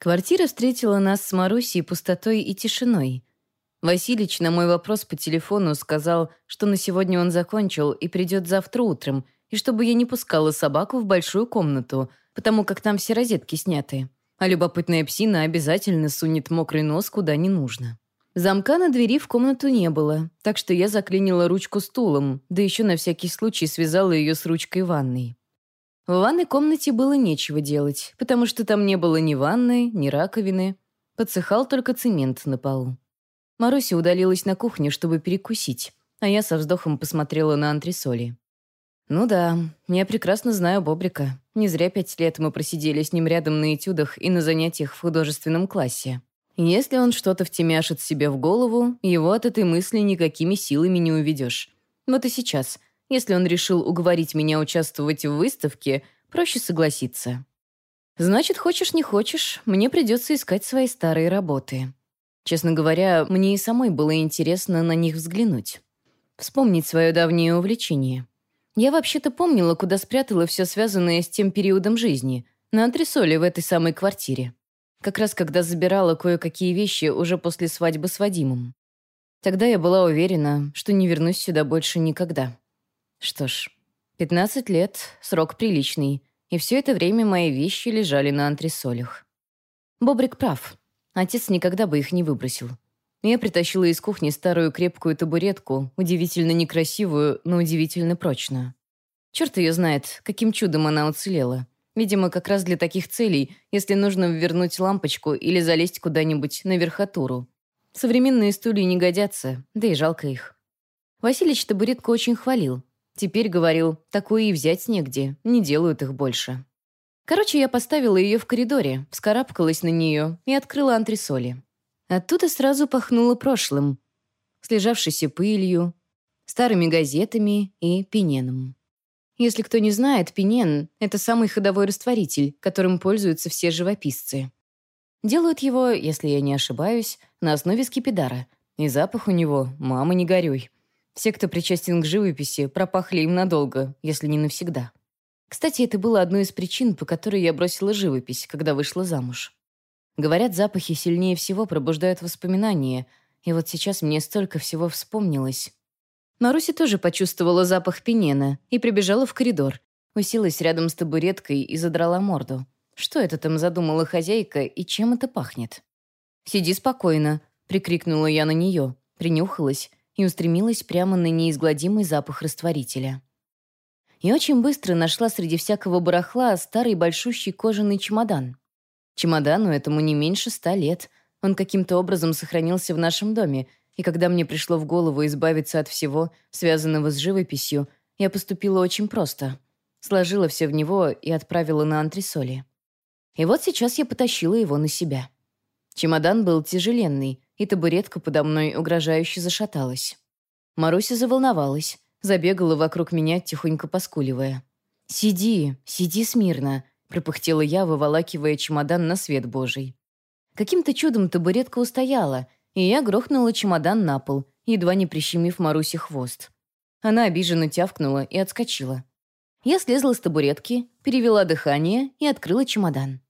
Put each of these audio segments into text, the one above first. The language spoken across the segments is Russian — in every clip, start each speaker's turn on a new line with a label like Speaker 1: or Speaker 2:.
Speaker 1: Квартира встретила нас с Марусей пустотой и тишиной. Василич на мой вопрос по телефону сказал, что на сегодня он закончил и придет завтра утром, и чтобы я не пускала собаку в большую комнату, потому как там все розетки сняты. А любопытная псина обязательно сунет мокрый нос куда не нужно. Замка на двери в комнату не было, так что я заклинила ручку стулом, да еще на всякий случай связала ее с ручкой ванной. В ванной комнате было нечего делать, потому что там не было ни ванны, ни раковины. Подсыхал только цемент на полу. Маруся удалилась на кухню, чтобы перекусить, а я со вздохом посмотрела на антресоли. Ну да, я прекрасно знаю Бобрика. Не зря пять лет мы просидели с ним рядом на этюдах и на занятиях в художественном классе. Если он что-то втемяшит себе в голову, его от этой мысли никакими силами не уведешь. Вот и сейчас, если он решил уговорить меня участвовать в выставке, проще согласиться. Значит, хочешь не хочешь, мне придется искать свои старые работы. Честно говоря, мне и самой было интересно на них взглянуть. Вспомнить свое давнее увлечение. Я вообще-то помнила, куда спрятала все связанное с тем периодом жизни, на антресоле в этой самой квартире. Как раз когда забирала кое-какие вещи уже после свадьбы с Вадимом. Тогда я была уверена, что не вернусь сюда больше никогда. Что ж, 15 лет — срок приличный, и все это время мои вещи лежали на антресолях. Бобрик прав. Отец никогда бы их не выбросил. Я притащила из кухни старую крепкую табуретку, удивительно некрасивую, но удивительно прочную. Черт ее знает, каким чудом она уцелела. Видимо, как раз для таких целей, если нужно вернуть лампочку или залезть куда-нибудь на верхотуру. Современные стулья не годятся, да и жалко их. Василич табуретку очень хвалил. Теперь говорил, такое и взять негде, не делают их больше. Короче, я поставила ее в коридоре, вскарабкалась на нее и открыла антресоли. Оттуда сразу пахнуло прошлым, слежавшейся пылью, старыми газетами и пененом. Если кто не знает, пенен — это самый ходовой растворитель, которым пользуются все живописцы. Делают его, если я не ошибаюсь, на основе скипидара. И запах у него «мама, не горюй». Все, кто причастен к живописи, пропахли им надолго, если не навсегда. Кстати, это было одной из причин, по которой я бросила живопись, когда вышла замуж. Говорят, запахи сильнее всего пробуждают воспоминания, и вот сейчас мне столько всего вспомнилось. Маруся тоже почувствовала запах пенена и прибежала в коридор. Уселась рядом с табуреткой и задрала морду. Что это там задумала хозяйка и чем это пахнет? «Сиди спокойно», — прикрикнула я на нее, принюхалась и устремилась прямо на неизгладимый запах растворителя. И очень быстро нашла среди всякого барахла старый большущий кожаный чемодан. Чемодану этому не меньше ста лет. Он каким-то образом сохранился в нашем доме — и когда мне пришло в голову избавиться от всего, связанного с живописью, я поступила очень просто. Сложила все в него и отправила на антресоли. И вот сейчас я потащила его на себя. Чемодан был тяжеленный, и табуретка подо мной угрожающе зашаталась. Маруся заволновалась, забегала вокруг меня, тихонько поскуливая. «Сиди, сиди смирно», — пропыхтела я, выволакивая чемодан на свет божий. Каким-то чудом табуретка устояла — и я грохнула чемодан на пол, едва не прищемив Марусе хвост. Она обиженно тявкнула и отскочила. Я слезла с табуретки, перевела дыхание и открыла чемодан.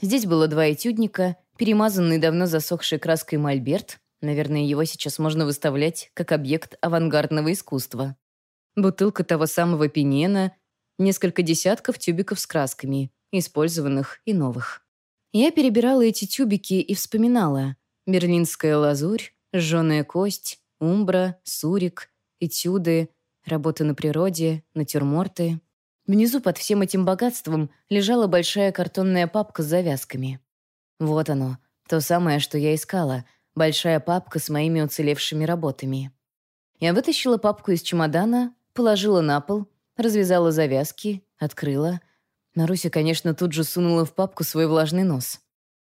Speaker 1: Здесь было два этюдника, перемазанный давно засохшей краской мольберт, наверное, его сейчас можно выставлять как объект авангардного искусства. Бутылка того самого пенена, несколько десятков тюбиков с красками, использованных и новых. Я перебирала эти тюбики и вспоминала, Берлинская лазурь, жженая кость, умбра, сурик, этюды, работы на природе, натюрморты. Внизу под всем этим богатством лежала большая картонная папка с завязками. Вот оно, то самое, что я искала, большая папка с моими уцелевшими работами. Я вытащила папку из чемодана, положила на пол, развязала завязки, открыла. Маруся, конечно, тут же сунула в папку свой влажный нос.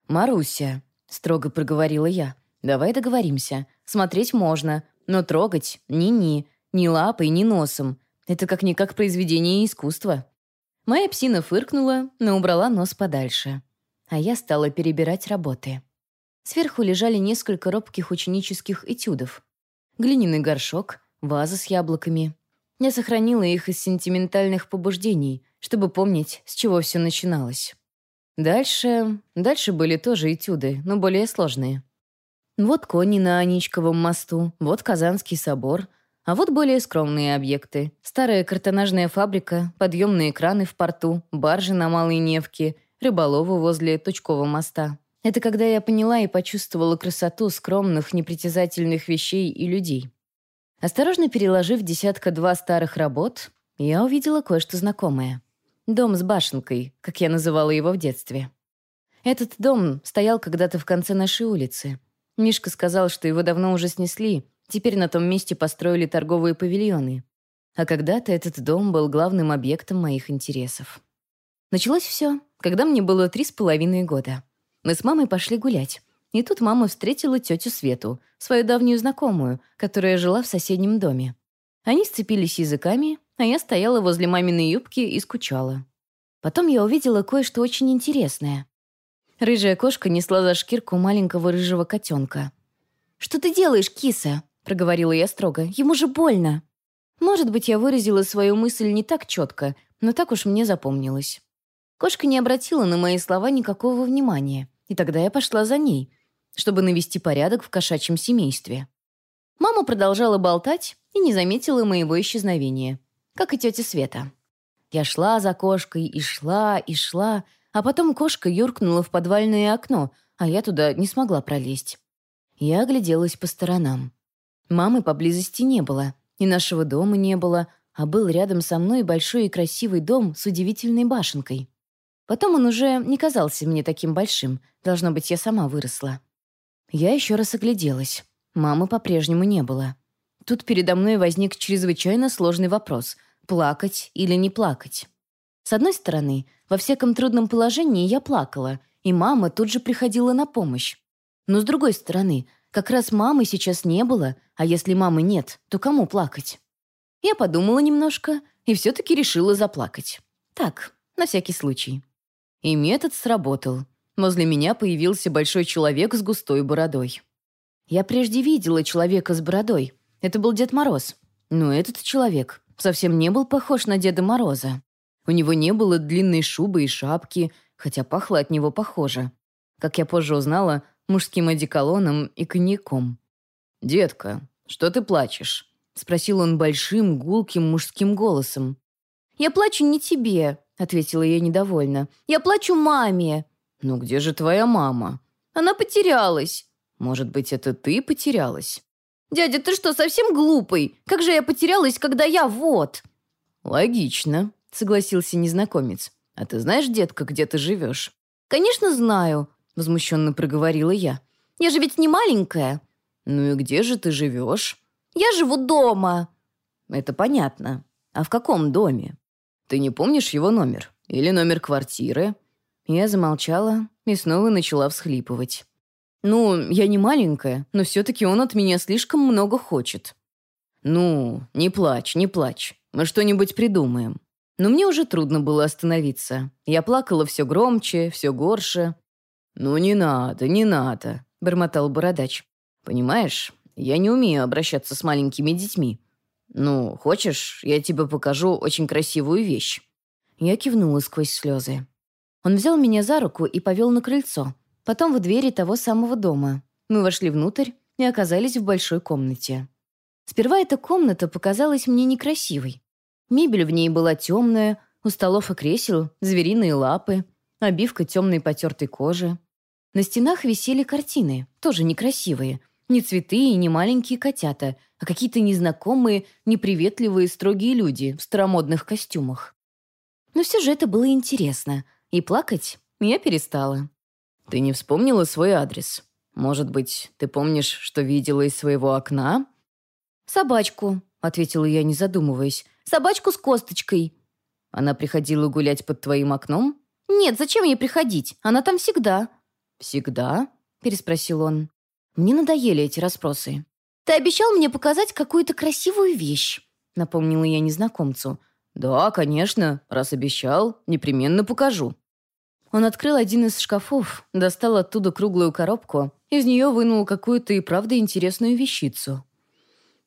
Speaker 1: «Маруся», строго проговорила я. «Давай договоримся. Смотреть можно, но трогать ни-ни, ни лапой, ни носом. Это как-никак произведение искусства». Моя псина фыркнула, но убрала нос подальше. А я стала перебирать работы. Сверху лежали несколько робких ученических этюдов. Глиняный горшок, ваза с яблоками. Я сохранила их из сентиментальных побуждений, чтобы помнить, с чего все начиналось. Дальше... Дальше были тоже этюды, но более сложные. Вот кони на Аничковом мосту, вот Казанский собор, а вот более скромные объекты. Старая картонажная фабрика, подъемные краны в порту, баржи на Малой Невке, рыболовы возле Тучкового моста. Это когда я поняла и почувствовала красоту скромных, непритязательных вещей и людей. Осторожно переложив десятка-два старых работ, я увидела кое-что знакомое. Дом с башенкой, как я называла его в детстве. Этот дом стоял когда-то в конце нашей улицы. Мишка сказал, что его давно уже снесли, теперь на том месте построили торговые павильоны. А когда-то этот дом был главным объектом моих интересов. Началось все, когда мне было три с половиной года. Мы с мамой пошли гулять. И тут мама встретила тетю Свету, свою давнюю знакомую, которая жила в соседнем доме. Они сцепились языками, а я стояла возле маминой юбки и скучала. Потом я увидела кое-что очень интересное. Рыжая кошка несла за шкирку маленького рыжего котенка. «Что ты делаешь, киса?» — проговорила я строго. «Ему же больно». Может быть, я выразила свою мысль не так четко, но так уж мне запомнилось. Кошка не обратила на мои слова никакого внимания, и тогда я пошла за ней, чтобы навести порядок в кошачьем семействе. Мама продолжала болтать и не заметила моего исчезновения как и тетя Света. Я шла за кошкой и шла, и шла, а потом кошка юркнула в подвальное окно, а я туда не смогла пролезть. Я огляделась по сторонам. Мамы поблизости не было, и нашего дома не было, а был рядом со мной большой и красивый дом с удивительной башенкой. Потом он уже не казался мне таким большим, должно быть, я сама выросла. Я еще раз огляделась. Мамы по-прежнему не было. Тут передо мной возник чрезвычайно сложный вопрос – плакать или не плакать. С одной стороны, во всяком трудном положении я плакала, и мама тут же приходила на помощь. Но с другой стороны, как раз мамы сейчас не было, а если мамы нет, то кому плакать? Я подумала немножко и все-таки решила заплакать. Так, на всякий случай. И метод сработал. Возле меня появился большой человек с густой бородой. Я прежде видела человека с бородой, это был Дед Мороз. Но этот человек совсем не был похож на Деда Мороза. У него не было длинной шубы и шапки, хотя пахло от него похоже. Как я позже узнала, мужским одеколоном и коньяком. «Детка, что ты плачешь?» — спросил он большим, гулким мужским голосом. «Я плачу не тебе», — ответила я недовольно. «Я плачу маме». «Ну где же твоя мама?» «Она потерялась». «Может быть, это ты потерялась?» «Дядя, ты что, совсем глупый? Как же я потерялась, когда я вот?» «Логично», — согласился незнакомец. «А ты знаешь, детка, где ты живешь?» «Конечно знаю», — возмущенно проговорила я. «Я же ведь не маленькая». «Ну и где же ты живешь?» «Я живу дома». «Это понятно. А в каком доме?» «Ты не помнишь его номер? Или номер квартиры?» Я замолчала и снова начала всхлипывать. «Ну, я не маленькая, но все-таки он от меня слишком много хочет». «Ну, не плачь, не плачь. Мы что-нибудь придумаем». Но мне уже трудно было остановиться. Я плакала все громче, все горше. «Ну, не надо, не надо», — бормотал бородач. «Понимаешь, я не умею обращаться с маленькими детьми. Ну, хочешь, я тебе покажу очень красивую вещь?» Я кивнула сквозь слезы. Он взял меня за руку и повел на крыльцо, Потом в двери того самого дома. Мы вошли внутрь и оказались в большой комнате. Сперва эта комната показалась мне некрасивой. Мебель в ней была темная, у столов и кресел звериные лапы, обивка темной потертой кожи. На стенах висели картины, тоже некрасивые. Не цветы и не маленькие котята, а какие-то незнакомые, неприветливые строгие люди в старомодных костюмах. Но все же это было интересно, и плакать я перестала. Ты не вспомнила свой адрес? Может быть, ты помнишь, что видела из своего окна?» «Собачку», — ответила я, не задумываясь. «Собачку с косточкой». «Она приходила гулять под твоим окном?» «Нет, зачем ей приходить? Она там всегда». «Всегда?» — переспросил он. Мне надоели эти расспросы. «Ты обещал мне показать какую-то красивую вещь», — напомнила я незнакомцу. «Да, конечно. Раз обещал, непременно покажу». Он открыл один из шкафов, достал оттуда круглую коробку, из нее вынул какую-то и правда интересную вещицу.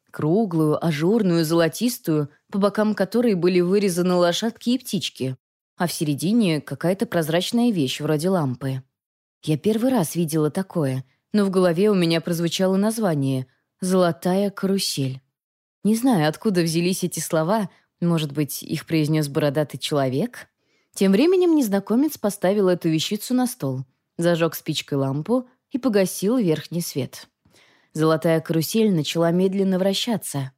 Speaker 1: Круглую, ажурную, золотистую, по бокам которой были вырезаны лошадки и птички. а в середине какая-то прозрачная вещь вроде лампы. Я первый раз видела такое, но в голове у меня прозвучало название «Золотая карусель». Не знаю, откуда взялись эти слова, может быть, их произнес бородатый человек? Тем временем незнакомец поставил эту вещицу на стол, зажег спичкой лампу и погасил верхний свет. Золотая карусель начала медленно вращаться.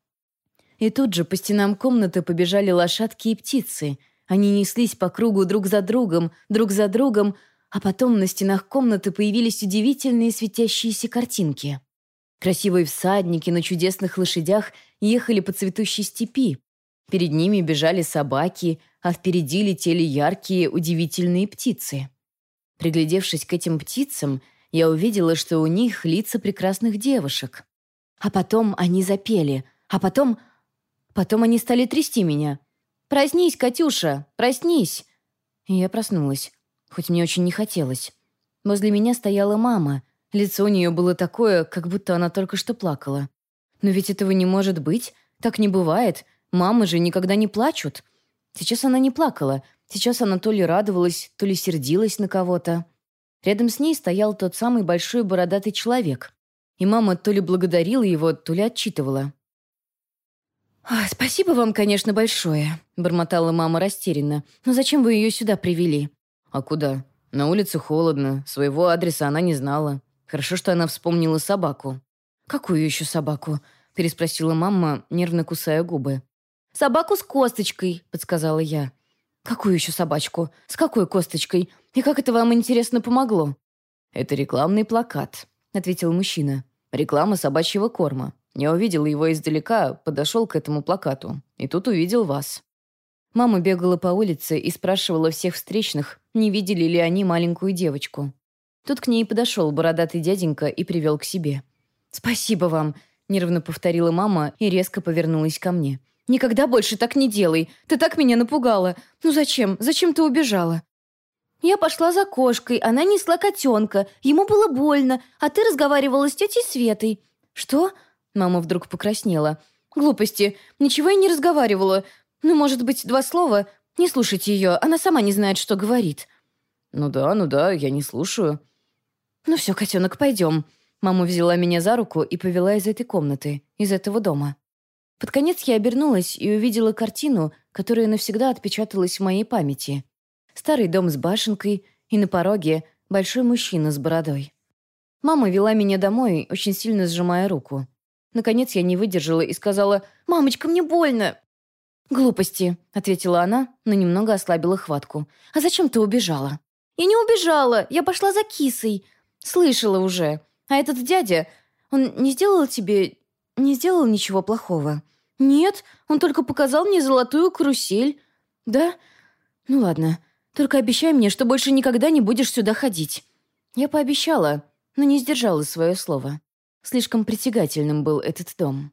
Speaker 1: И тут же по стенам комнаты побежали лошадки и птицы. Они неслись по кругу друг за другом, друг за другом, а потом на стенах комнаты появились удивительные светящиеся картинки. Красивые всадники на чудесных лошадях ехали по цветущей степи. Перед ними бежали собаки, а впереди летели яркие, удивительные птицы. Приглядевшись к этим птицам, я увидела, что у них лица прекрасных девушек. А потом они запели, а потом... Потом они стали трясти меня. «Проснись, Катюша, проснись!» Я проснулась, хоть мне очень не хотелось. Возле меня стояла мама. Лицо у нее было такое, как будто она только что плакала. Но ведь этого не может быть, так не бывает. Мамы же никогда не плачут. Сейчас она не плакала. Сейчас она то ли радовалась, то ли сердилась на кого-то. Рядом с ней стоял тот самый большой бородатый человек. И мама то ли благодарила его, то ли отчитывала. «Спасибо вам, конечно, большое», — бормотала мама растерянно. «Но зачем вы ее сюда привели?» «А куда? На улице холодно. Своего адреса она не знала. Хорошо, что она вспомнила собаку». «Какую еще собаку?» — переспросила мама, нервно кусая губы. «Собаку с косточкой», — подсказала я. «Какую еще собачку? С какой косточкой? И как это вам, интересно, помогло?» «Это рекламный плакат», — ответил мужчина. «Реклама собачьего корма. Я увидел его издалека, подошел к этому плакату. И тут увидел вас». Мама бегала по улице и спрашивала всех встречных, не видели ли они маленькую девочку. Тут к ней подошел бородатый дяденька и привел к себе. «Спасибо вам», — нервно повторила мама и резко повернулась ко мне. «Никогда больше так не делай. Ты так меня напугала. Ну зачем? Зачем ты убежала?» «Я пошла за кошкой, она несла котенка. Ему было больно, а ты разговаривала с тетей Светой». «Что?» Мама вдруг покраснела. «Глупости. Ничего я не разговаривала. Ну, может быть, два слова? Не слушайте ее, она сама не знает, что говорит».
Speaker 2: «Ну да, ну да, я не слушаю».
Speaker 1: «Ну все, котенок, пойдем». Мама взяла меня за руку и повела из этой комнаты, из этого дома. Под конец я обернулась и увидела картину, которая навсегда отпечаталась в моей памяти. Старый дом с башенкой, и на пороге большой мужчина с бородой. Мама вела меня домой, очень сильно сжимая руку. Наконец я не выдержала и сказала «Мамочка, мне больно!» «Глупости», — ответила она, но немного ослабила хватку. «А зачем ты убежала?» «Я не убежала, я пошла за кисой. Слышала уже. А этот дядя, он не сделал тебе не сделал ничего плохого?» «Нет, он только показал мне золотую карусель». «Да? Ну ладно. Только обещай мне, что больше никогда не будешь сюда ходить». Я пообещала, но не сдержала свое слово. Слишком притягательным был этот дом.